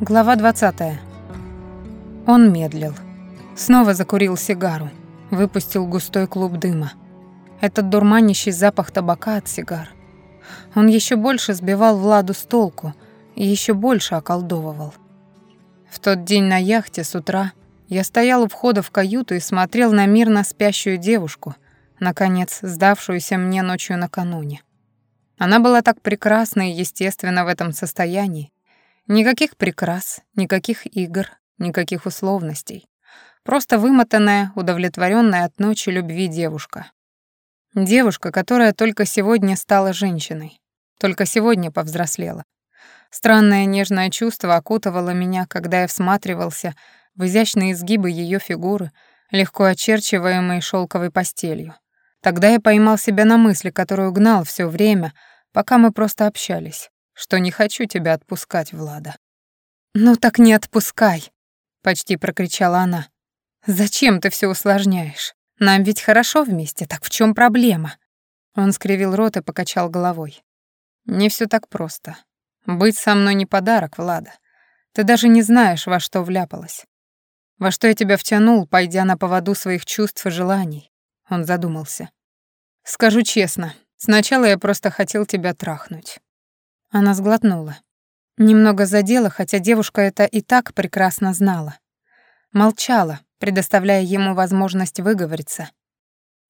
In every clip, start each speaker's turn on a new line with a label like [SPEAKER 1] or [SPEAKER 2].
[SPEAKER 1] Глава 20. Он медлил. Снова закурил сигару, выпустил густой клуб дыма. Этот дурманящий запах табака от сигар. Он еще больше сбивал Владу с толку и еще больше околдовывал. В тот день на яхте с утра я стоял у входа в каюту и смотрел на мирно спящую девушку, наконец сдавшуюся мне ночью накануне. Она была так прекрасна и естественна в этом состоянии, Никаких прикрас, никаких игр, никаких условностей. Просто вымотанная, удовлетворенная от ночи любви девушка. Девушка, которая только сегодня стала женщиной, только сегодня повзрослела. Странное нежное чувство окутывало меня, когда я всматривался в изящные изгибы ее фигуры, легко очерчиваемые шелковой постелью. Тогда я поймал себя на мысли, которую гнал все время, пока мы просто общались что не хочу тебя отпускать, Влада». «Ну так не отпускай», — почти прокричала она. «Зачем ты все усложняешь? Нам ведь хорошо вместе, так в чем проблема?» Он скривил рот и покачал головой. «Не все так просто. Быть со мной не подарок, Влада. Ты даже не знаешь, во что вляпалась. Во что я тебя втянул, пойдя на поводу своих чувств и желаний?» Он задумался. «Скажу честно, сначала я просто хотел тебя трахнуть. Она сглотнула. Немного задела, хотя девушка это и так прекрасно знала. Молчала, предоставляя ему возможность выговориться.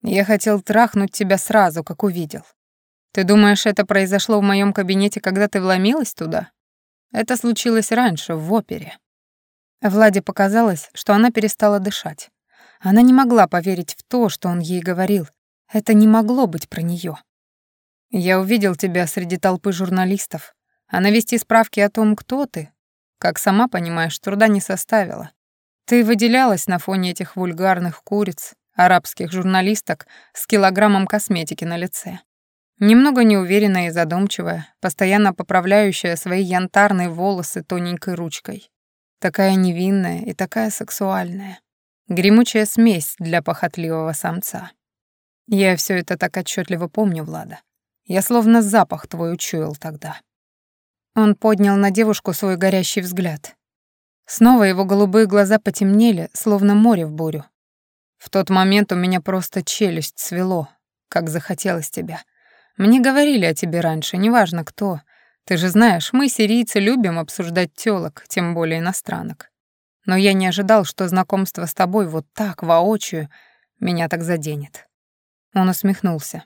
[SPEAKER 1] «Я хотел трахнуть тебя сразу, как увидел. Ты думаешь, это произошло в моем кабинете, когда ты вломилась туда? Это случилось раньше, в опере». Владе показалось, что она перестала дышать. Она не могла поверить в то, что он ей говорил. Это не могло быть про нее. Я увидел тебя среди толпы журналистов, а навести справки о том, кто ты, как сама понимаешь, труда не составило. Ты выделялась на фоне этих вульгарных куриц, арабских журналисток с килограммом косметики на лице. Немного неуверенная и задумчивая, постоянно поправляющая свои янтарные волосы тоненькой ручкой. Такая невинная и такая сексуальная. Гремучая смесь для похотливого самца. Я все это так отчетливо помню, Влада. Я словно запах твой учуял тогда». Он поднял на девушку свой горящий взгляд. Снова его голубые глаза потемнели, словно море в бурю. В тот момент у меня просто челюсть свело, как захотелось тебя. Мне говорили о тебе раньше, неважно кто. Ты же знаешь, мы, сирийцы, любим обсуждать тёлок, тем более иностранок. Но я не ожидал, что знакомство с тобой вот так, воочию, меня так заденет. Он усмехнулся.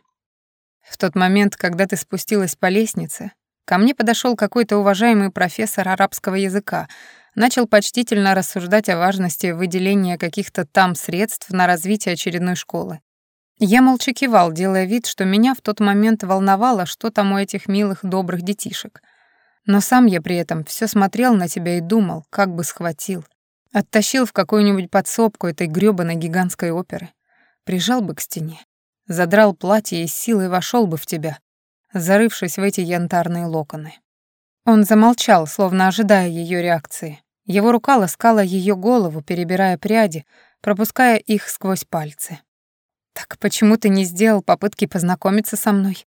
[SPEAKER 1] В тот момент, когда ты спустилась по лестнице, ко мне подошел какой-то уважаемый профессор арабского языка, начал почтительно рассуждать о важности выделения каких-то там средств на развитие очередной школы. Я молча кивал, делая вид, что меня в тот момент волновало, что там у этих милых добрых детишек. Но сам я при этом все смотрел на тебя и думал, как бы схватил. Оттащил в какую-нибудь подсобку этой грёбаной гигантской оперы. Прижал бы к стене задрал платье и силой вошел бы в тебя, зарывшись в эти янтарные локоны. Он замолчал, словно ожидая ее реакции. Его рука ласкала ее голову, перебирая пряди, пропуская их сквозь пальцы. «Так почему ты не сделал попытки познакомиться со мной?»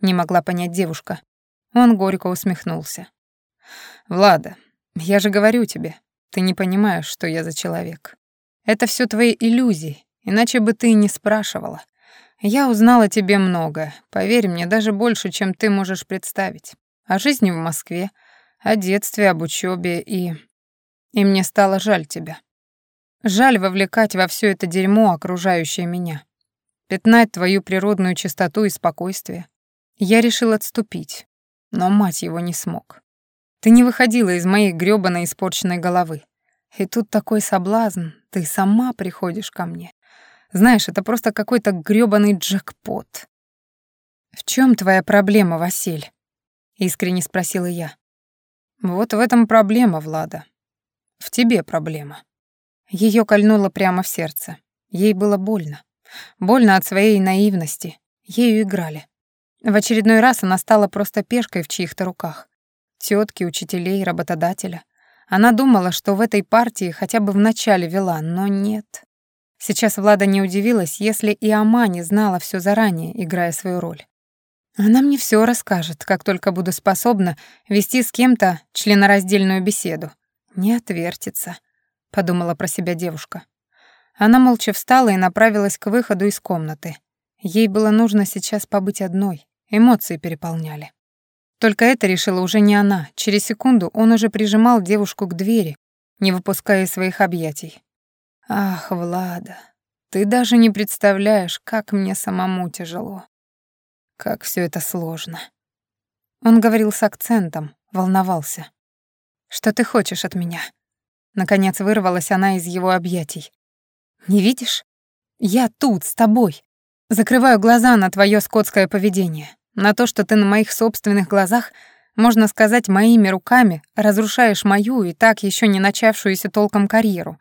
[SPEAKER 1] Не могла понять девушка. Он горько усмехнулся. «Влада, я же говорю тебе, ты не понимаешь, что я за человек. Это все твои иллюзии, иначе бы ты не спрашивала. Я узнала о тебе много, поверь мне, даже больше, чем ты можешь представить. О жизни в Москве, о детстве, об учебе и... И мне стало жаль тебя. Жаль вовлекать во все это дерьмо, окружающее меня. Пятнать твою природную чистоту и спокойствие. Я решил отступить, но мать его не смог. Ты не выходила из моей грёбаной испорченной головы. И тут такой соблазн, ты сама приходишь ко мне. Знаешь, это просто какой-то грёбаный джекпот. «В чем твоя проблема, Василь?» — искренне спросила я. «Вот в этом проблема, Влада. В тебе проблема». Ее кольнуло прямо в сердце. Ей было больно. Больно от своей наивности. Ею играли. В очередной раз она стала просто пешкой в чьих-то руках. Тётки, учителей, работодателя. Она думала, что в этой партии хотя бы в начале вела, но нет. Сейчас Влада не удивилась, если и Ама не знала все заранее, играя свою роль. Она мне все расскажет, как только буду способна вести с кем-то членораздельную беседу. Не отвертится, подумала про себя девушка. Она молча встала и направилась к выходу из комнаты. Ей было нужно сейчас побыть одной, эмоции переполняли. Только это решила уже не она. Через секунду он уже прижимал девушку к двери, не выпуская из своих объятий. «Ах, Влада, ты даже не представляешь, как мне самому тяжело. Как все это сложно». Он говорил с акцентом, волновался. «Что ты хочешь от меня?» Наконец вырвалась она из его объятий. Не видишь? Я тут, с тобой. Закрываю глаза на твое скотское поведение, на то, что ты на моих собственных глазах, можно сказать, моими руками разрушаешь мою и так еще не начавшуюся толком карьеру,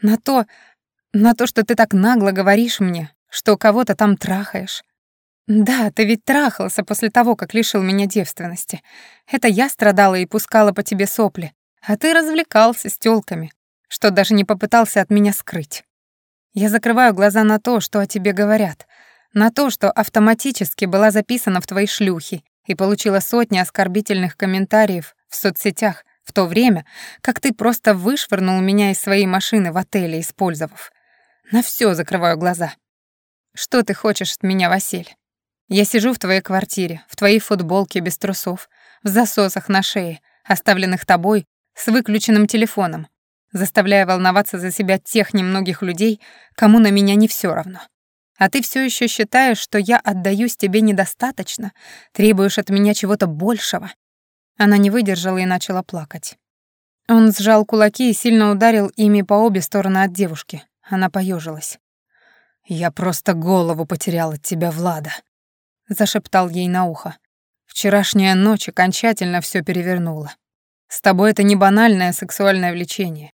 [SPEAKER 1] на то, на то, что ты так нагло говоришь мне, что кого-то там трахаешь. Да, ты ведь трахался после того, как лишил меня девственности. Это я страдала и пускала по тебе сопли, а ты развлекался с тёлками, что даже не попытался от меня скрыть. Я закрываю глаза на то, что о тебе говорят, на то, что автоматически была записана в твои шлюхи и получила сотни оскорбительных комментариев в соцсетях в то время, как ты просто вышвырнул меня из своей машины в отеле, использовав. На все закрываю глаза. Что ты хочешь от меня, Василь? Я сижу в твоей квартире, в твоей футболке без трусов, в засосах на шее, оставленных тобой, с выключенным телефоном, заставляя волноваться за себя тех немногих людей, кому на меня не все равно. А ты все еще считаешь, что я отдаюсь тебе недостаточно, требуешь от меня чего-то большего. Она не выдержала и начала плакать. Он сжал кулаки и сильно ударил ими по обе стороны от девушки. Она поежилась. «Я просто голову потерял от тебя, Влада», — зашептал ей на ухо. «Вчерашняя ночь окончательно все перевернула. С тобой это не банальное сексуальное влечение.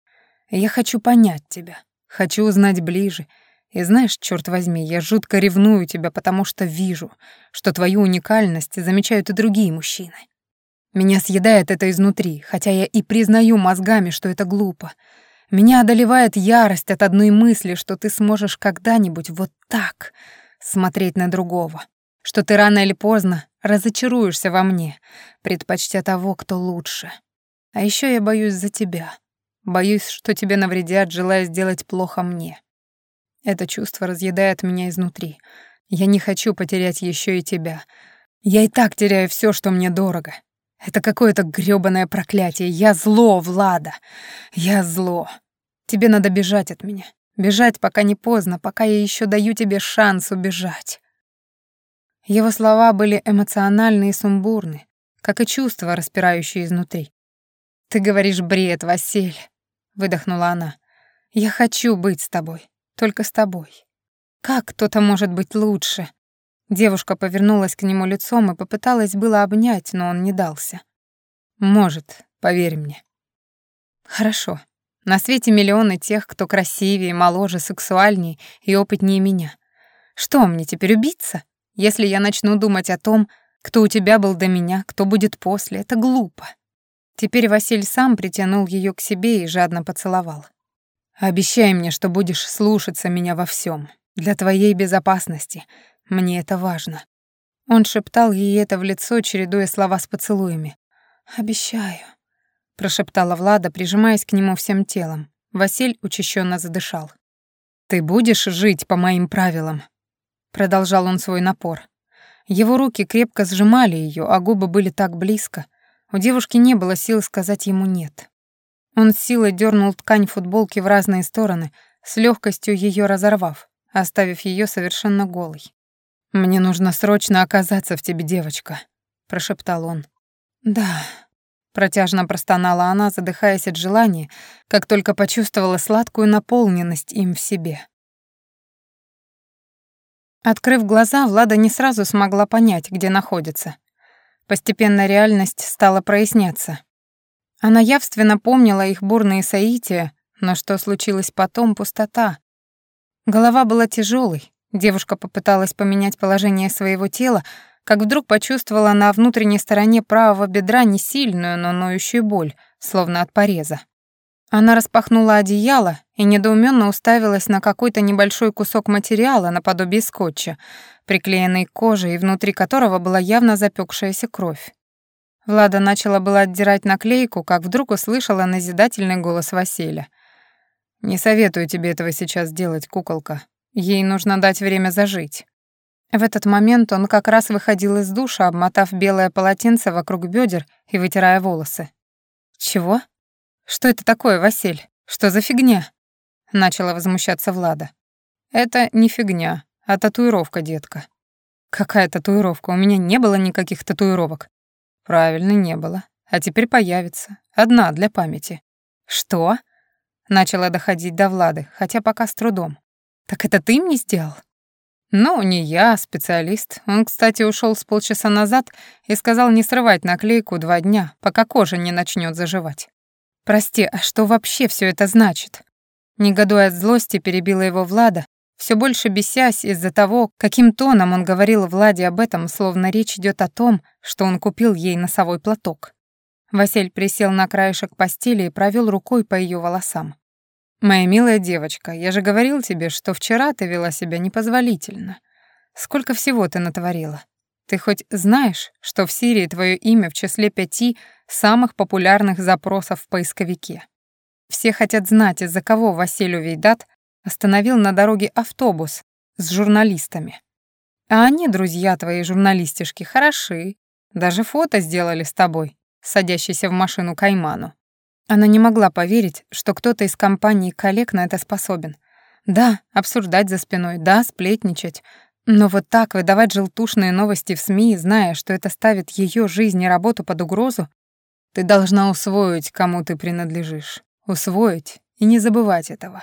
[SPEAKER 1] Я хочу понять тебя, хочу узнать ближе. И знаешь, черт возьми, я жутко ревную тебя, потому что вижу, что твою уникальность замечают и другие мужчины. Меня съедает это изнутри, хотя я и признаю мозгами, что это глупо. Меня одолевает ярость от одной мысли, что ты сможешь когда-нибудь вот так смотреть на другого, что ты рано или поздно разочаруешься во мне, предпочтя того, кто лучше. А еще я боюсь за тебя. Боюсь, что тебе навредят, желая сделать плохо мне. Это чувство разъедает меня изнутри. Я не хочу потерять еще и тебя. Я и так теряю все, что мне дорого. Это какое-то грёбаное проклятие. Я зло, Влада. Я зло. Тебе надо бежать от меня. Бежать, пока не поздно, пока я еще даю тебе шанс убежать. Его слова были эмоциональны и сумбурны, как и чувства, распирающие изнутри. «Ты говоришь бред, Василь», — выдохнула она. «Я хочу быть с тобой, только с тобой. Как кто-то может быть лучше?» Девушка повернулась к нему лицом и попыталась было обнять, но он не дался. «Может, поверь мне». «Хорошо. На свете миллионы тех, кто красивее, моложе, сексуальнее и опытнее меня. Что, мне теперь убиться? Если я начну думать о том, кто у тебя был до меня, кто будет после, это глупо. Теперь Василь сам притянул ее к себе и жадно поцеловал. «Обещай мне, что будешь слушаться меня во всем. Для твоей безопасности. Мне это важно». Он шептал ей это в лицо, чередуя слова с поцелуями. «Обещаю», — прошептала Влада, прижимаясь к нему всем телом. Василь учащенно задышал. «Ты будешь жить по моим правилам?» Продолжал он свой напор. Его руки крепко сжимали ее, а губы были так близко — у девушки не было сил сказать ему «нет». Он силой дернул ткань футболки в разные стороны, с легкостью ее разорвав, оставив ее совершенно голой. «Мне нужно срочно оказаться в тебе, девочка», — прошептал он. «Да», — протяжно простонала она, задыхаясь от желания, как только почувствовала сладкую наполненность им в себе. Открыв глаза, Влада не сразу смогла понять, где находится. Постепенно реальность стала проясняться. Она явственно помнила их бурные соития, но что случилось потом — пустота. Голова была тяжелой. Девушка попыталась поменять положение своего тела, как вдруг почувствовала на внутренней стороне правого бедра не сильную, но ноющую боль, словно от пореза. Она распахнула одеяло и недоуменно уставилась на какой-то небольшой кусок материала наподобие скотча, приклеенный к коже и внутри которого была явно запекшаяся кровь. Влада начала было отдирать наклейку, как вдруг услышала назидательный голос Василия. «Не советую тебе этого сейчас делать, куколка. Ей нужно дать время зажить». В этот момент он как раз выходил из душа, обмотав белое полотенце вокруг бедер и вытирая волосы. «Чего? Что это такое, Василь? Что за фигня?» Начала возмущаться Влада. «Это не фигня, а татуировка, детка». «Какая татуировка? У меня не было никаких татуировок». Правильно, не было. А теперь появится. Одна для памяти. Что? Начала доходить до Влады, хотя пока с трудом. Так это ты мне сделал? Ну, не я, а специалист. Он, кстати, ушел с полчаса назад и сказал не срывать наклейку два дня, пока кожа не начнет заживать. Прости, а что вообще все это значит? Негодуя от злости, перебила его Влада, все больше бесясь из-за того, каким тоном он говорил Владе об этом, словно речь идет о том, что он купил ей носовой платок. Василь присел на краешек постели и провел рукой по ее волосам. «Моя милая девочка, я же говорил тебе, что вчера ты вела себя непозволительно. Сколько всего ты натворила? Ты хоть знаешь, что в Сирии твое имя в числе пяти самых популярных запросов в поисковике? Все хотят знать, из-за кого Василию Вейдат остановил на дороге автобус с журналистами. А они, друзья твои журналистишки, хороши. Даже фото сделали с тобой, садящейся в машину Кайману. Она не могла поверить, что кто-то из компании коллег на это способен. Да, обсуждать за спиной, да, сплетничать, но вот так выдавать желтушные новости в СМИ, зная, что это ставит ее жизнь и работу под угрозу, ты должна усвоить, кому ты принадлежишь. Усвоить и не забывать этого.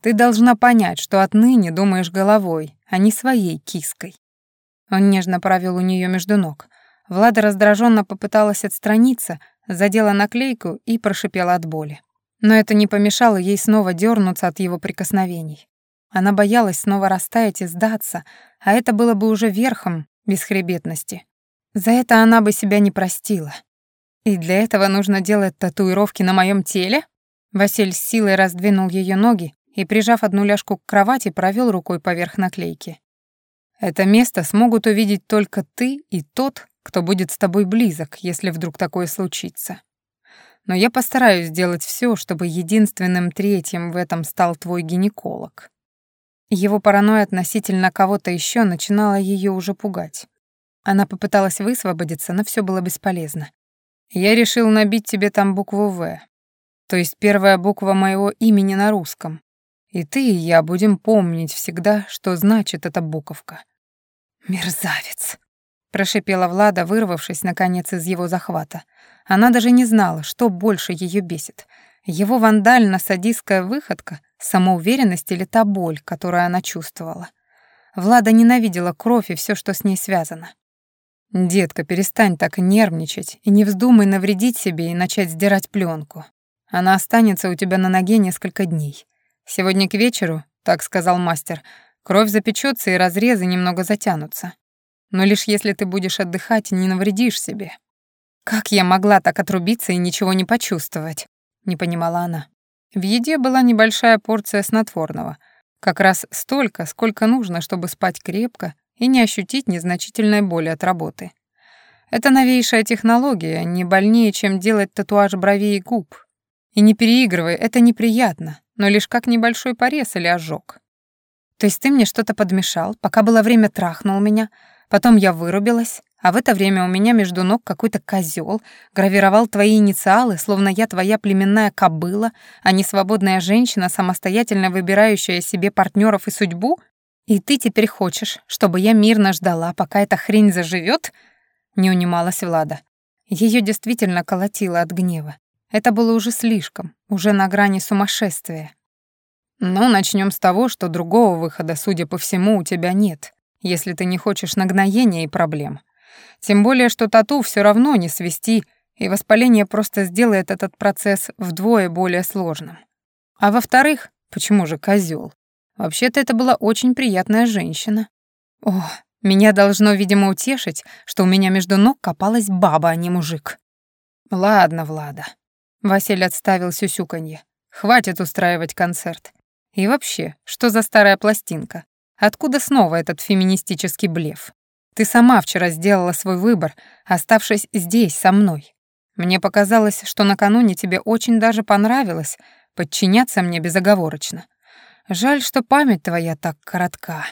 [SPEAKER 1] Ты должна понять, что отныне думаешь головой, а не своей киской. Он нежно провел у нее между ног. Влада раздраженно попыталась отстраниться, задела наклейку и прошипела от боли. Но это не помешало ей снова дернуться от его прикосновений. Она боялась снова растаять и сдаться, а это было бы уже верхом бесхребетности. За это она бы себя не простила. И для этого нужно делать татуировки на моем теле? Василь с силой раздвинул ее ноги и, прижав одну ляжку к кровати, провел рукой поверх наклейки. «Это место смогут увидеть только ты и тот, кто будет с тобой близок, если вдруг такое случится. Но я постараюсь сделать все, чтобы единственным третьим в этом стал твой гинеколог». Его паранойя относительно кого-то еще начинала ее уже пугать. Она попыталась высвободиться, но все было бесполезно. «Я решил набить тебе там букву «В», то есть первая буква моего имени на русском, и ты и я будем помнить всегда, что значит эта буковка. Мерзавец, прошипела Влада, вырвавшись наконец из его захвата. Она даже не знала, что больше ее бесит: его вандально-садистская выходка, самоуверенность или та боль, которую она чувствовала. Влада ненавидела кровь и все, что с ней связано. «Детка, перестань так нервничать и не вздумай навредить себе и начать сдирать пленку. Она останется у тебя на ноге несколько дней. Сегодня к вечеру, так сказал мастер, кровь запечется и разрезы немного затянутся. Но лишь если ты будешь отдыхать, не навредишь себе. Как я могла так отрубиться и ничего не почувствовать? Не понимала она. В еде была небольшая порция снотворного, как раз столько, сколько нужно, чтобы спать крепко и не ощутить незначительной боли от работы. Это новейшая технология, не больнее, чем делать татуаж бровей и губ. И не переигрывай, это неприятно, но лишь как небольшой порез или ожог. То есть ты мне что-то подмешал, пока было время трахнул меня, потом я вырубилась, а в это время у меня между ног какой-то козел гравировал твои инициалы, словно я твоя племенная кобыла, а не свободная женщина, самостоятельно выбирающая себе партнеров и судьбу? И ты теперь хочешь, чтобы я мирно ждала, пока эта хрень заживет? Не унималась Влада. Ее действительно колотило от гнева. Это было уже слишком, уже на грани сумасшествия. Но начнем с того, что другого выхода, судя по всему, у тебя нет, если ты не хочешь нагноения и проблем. Тем более, что тату все равно не свести, и воспаление просто сделает этот процесс вдвое более сложным. А во-вторых, почему же козел? Вообще-то это была очень приятная женщина. О, меня должно, видимо, утешить, что у меня между ног копалась баба, а не мужик. Ладно, Влада, Василий отставил сюсюканье. Хватит устраивать концерт. И вообще, что за старая пластинка? Откуда снова этот феминистический блеф? Ты сама вчера сделала свой выбор, оставшись здесь, со мной. Мне показалось, что накануне тебе очень даже понравилось подчиняться мне безоговорочно. Жаль, что память твоя так коротка».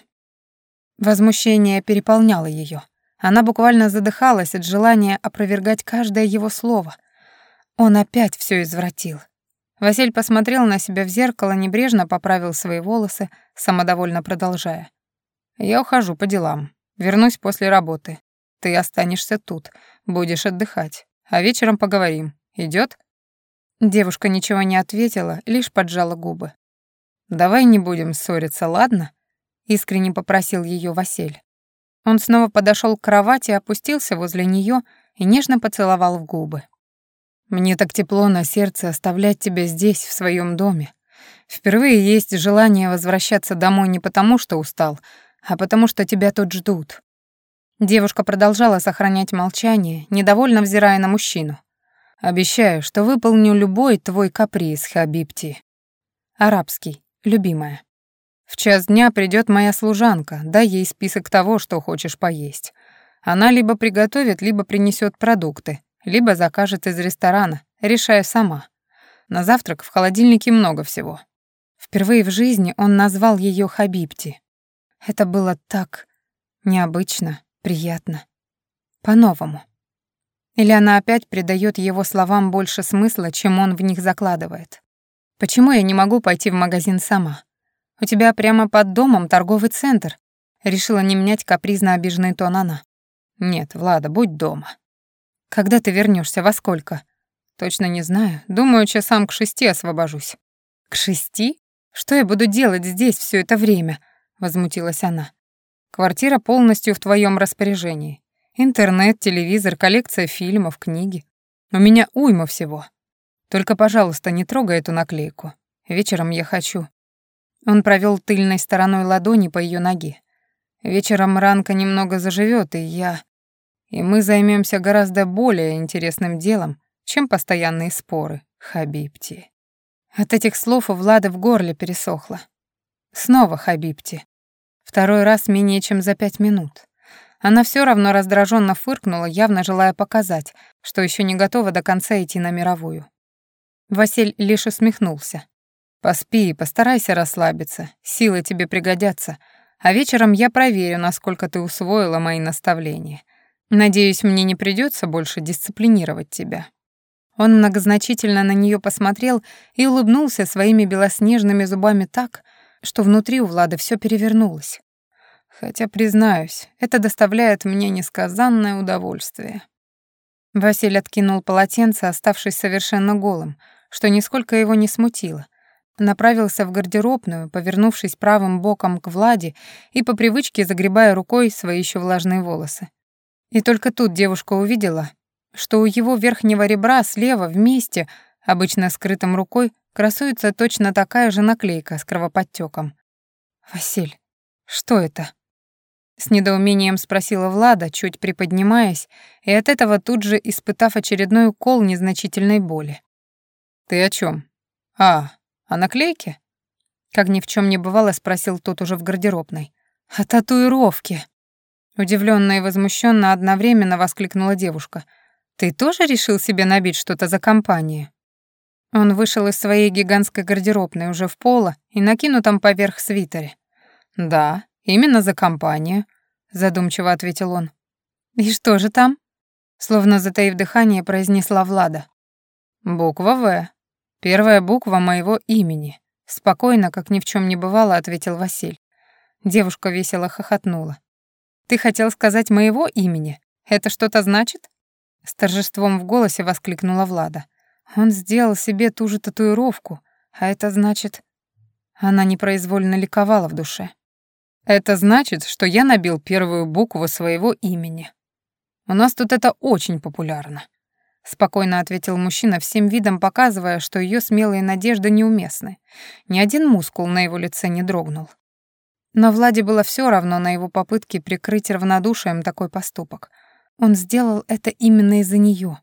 [SPEAKER 1] Возмущение переполняло ее. Она буквально задыхалась от желания опровергать каждое его слово. Он опять все извратил. Василь посмотрел на себя в зеркало, небрежно поправил свои волосы, самодовольно продолжая. «Я ухожу по делам. Вернусь после работы. Ты останешься тут, будешь отдыхать. А вечером поговорим. Идет? Девушка ничего не ответила, лишь поджала губы. «Давай не будем ссориться, ладно?» — искренне попросил ее Василь. Он снова подошел к кровати, опустился возле нее и нежно поцеловал в губы. «Мне так тепло на сердце оставлять тебя здесь, в своем доме. Впервые есть желание возвращаться домой не потому, что устал, а потому что тебя тут ждут». Девушка продолжала сохранять молчание, недовольно взирая на мужчину. «Обещаю, что выполню любой твой каприз, Хабибти». Арабский, любимая. В час дня придет моя служанка, дай ей список того, что хочешь поесть. Она либо приготовит, либо принесет продукты, либо закажет из ресторана, решая сама. На завтрак в холодильнике много всего. Впервые в жизни он назвал ее Хабибти. Это было так необычно, приятно, по-новому. Или она опять придает его словам больше смысла, чем он в них закладывает. Почему я не могу пойти в магазин сама? У тебя прямо под домом торговый центр. Решила не менять капризно обиженный тон она. Нет, Влада, будь дома. Когда ты вернешься, во сколько? Точно не знаю. Думаю, часам к шести освобожусь. К шести? Что я буду делать здесь все это время? Возмутилась она. Квартира полностью в твоем распоряжении. Интернет, телевизор, коллекция фильмов, книги. У меня уйма всего. Только, пожалуйста, не трогай эту наклейку. Вечером я хочу, он провел тыльной стороной ладони по ее ноге. Вечером ранка немного заживет, и я... И мы займемся гораздо более интересным делом, чем постоянные споры, Хабибти. От этих слов у Влады в горле пересохло. Снова Хабибти. Второй раз менее чем за пять минут. Она все равно раздраженно фыркнула, явно желая показать, что еще не готова до конца идти на мировую. Василь лишь усмехнулся. Поспи, постарайся расслабиться, силы тебе пригодятся, а вечером я проверю, насколько ты усвоила мои наставления. Надеюсь, мне не придется больше дисциплинировать тебя». Он многозначительно на нее посмотрел и улыбнулся своими белоснежными зубами так, что внутри у Влады все перевернулось. Хотя, признаюсь, это доставляет мне несказанное удовольствие. Василий откинул полотенце, оставшись совершенно голым, что нисколько его не смутило — направился в гардеробную, повернувшись правым боком к Владе и по привычке загребая рукой свои еще влажные волосы. И только тут девушка увидела, что у его верхнего ребра слева вместе, обычно скрытым рукой, красуется точно такая же наклейка с кровоподтеком. «Василь, что это?» С недоумением спросила Влада, чуть приподнимаясь, и от этого тут же испытав очередной укол незначительной боли. «Ты о чем? А, «А наклейки?» Как ни в чем не бывало, спросил тот уже в гардеробной. «А татуировки?» Удивленно и возмущенно одновременно воскликнула девушка. «Ты тоже решил себе набить что-то за компанию?» Он вышел из своей гигантской гардеробной уже в поло и накинутом поверх свитере. «Да, именно за компанию», — задумчиво ответил он. «И что же там?» Словно затаив дыхание, произнесла Влада. «Буква «В». Первая буква моего имени. Спокойно, как ни в чем не бывало, ответил Василь. Девушка весело хохотнула. Ты хотел сказать моего имени? Это что-то значит? С торжеством в голосе воскликнула Влада. Он сделал себе ту же татуировку, а это значит... Она непроизвольно ликовала в душе. Это значит, что я набил первую букву своего имени. У нас тут это очень популярно спокойно ответил мужчина, всем видом показывая, что ее смелые надежды неуместны. Ни один мускул на его лице не дрогнул. Но Владе было все равно на его попытки прикрыть равнодушием такой поступок. Он сделал это именно из-за нее.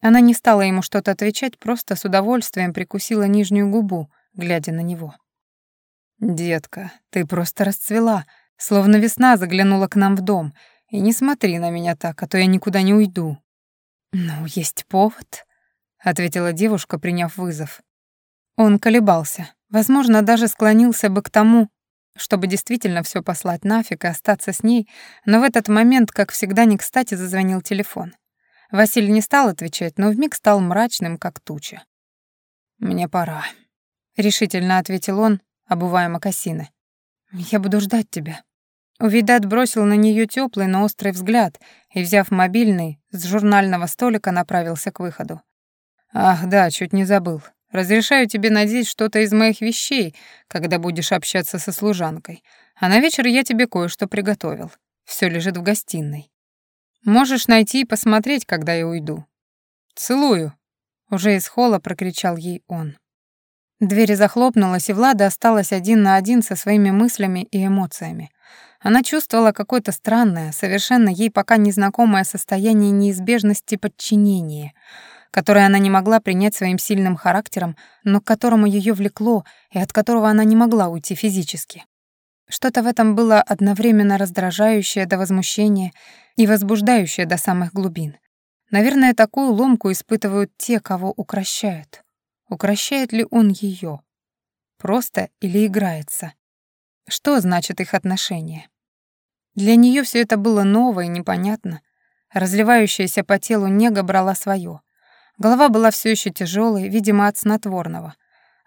[SPEAKER 1] Она не стала ему что-то отвечать, просто с удовольствием прикусила нижнюю губу, глядя на него. «Детка, ты просто расцвела, словно весна заглянула к нам в дом, И не смотри на меня так, а то я никуда не уйду». «Ну, есть повод», — ответила девушка, приняв вызов. Он колебался, возможно, даже склонился бы к тому, чтобы действительно все послать нафиг и остаться с ней, но в этот момент, как всегда, не кстати зазвонил телефон. Василий не стал отвечать, но вмиг стал мрачным, как туча. «Мне пора», — решительно ответил он, обувая мокасины. «Я буду ждать тебя». Увидат бросил на нее теплый, но острый взгляд и, взяв мобильный, с журнального столика направился к выходу. «Ах, да, чуть не забыл. Разрешаю тебе надеть что-то из моих вещей, когда будешь общаться со служанкой. А на вечер я тебе кое-что приготовил. Все лежит в гостиной. Можешь найти и посмотреть, когда я уйду. Целую. Уже из холла прокричал ей он. Дверь захлопнулась, и Влада осталась один на один со своими мыслями и эмоциями. Она чувствовала какое-то странное, совершенно ей пока незнакомое состояние неизбежности подчинения, которое она не могла принять своим сильным характером, но к которому ее влекло и от которого она не могла уйти физически. Что-то в этом было одновременно раздражающее до возмущения и возбуждающее до самых глубин. Наверное, такую ломку испытывают те, кого укращают. Укращает ли он ее? Просто или играется? Что значит их отношения? Для нее все это было ново и непонятно. Разливающаяся по телу нега брала свое. Голова была все еще тяжелой, видимо, от снотворного.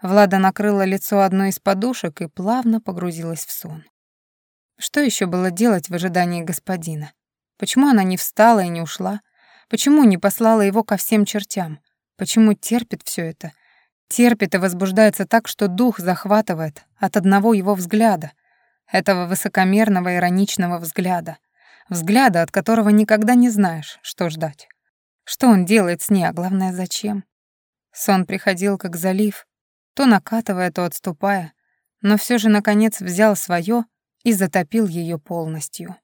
[SPEAKER 1] Влада накрыла лицо одной из подушек и плавно погрузилась в сон. Что еще было делать в ожидании господина? Почему она не встала и не ушла? Почему не послала его ко всем чертям? Почему терпит все это? Терпит и возбуждается так, что дух захватывает от одного его взгляда, этого высокомерного ироничного взгляда, взгляда, от которого никогда не знаешь, что ждать. Что он делает с ней, а главное, зачем? Сон приходил как залив, то накатывая, то отступая, но все же, наконец, взял свое и затопил ее полностью.